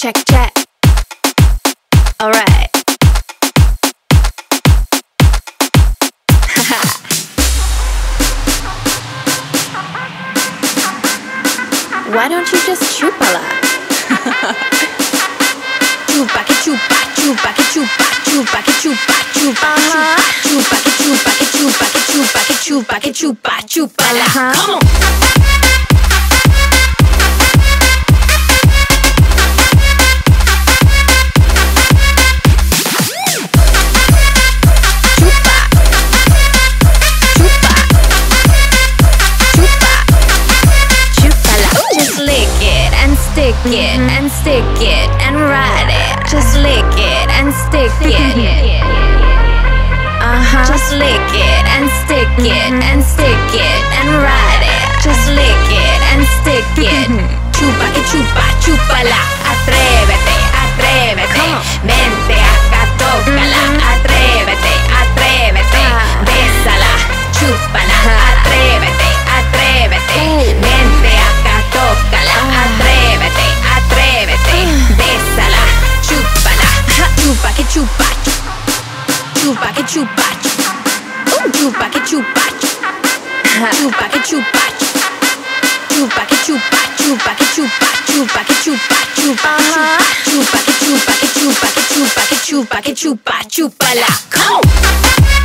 check, check. Alright. Why don't you just chupa la? chupa que chupa, chupa que chupa, chupa que chupa, chupa chupa que chupa que chupa que chupa que chupa que chupa, chupa la. Come on. Stick it and stick it and ride it. Just lick it and stick it. Uh huh. Just lick it and stick it and stick it and ride it. Just lick it and stick it. Chupa que chupa, chúpala. Atrévete, Chupa que chupa. Chupa que chupa. Chupa que chupa. Chupa que chupa, chupa que chupa, chupa que chupa, chupa que chupa, chupa que chupa, que chupa que chupa, que chupa que chupa, chúpala. Come on.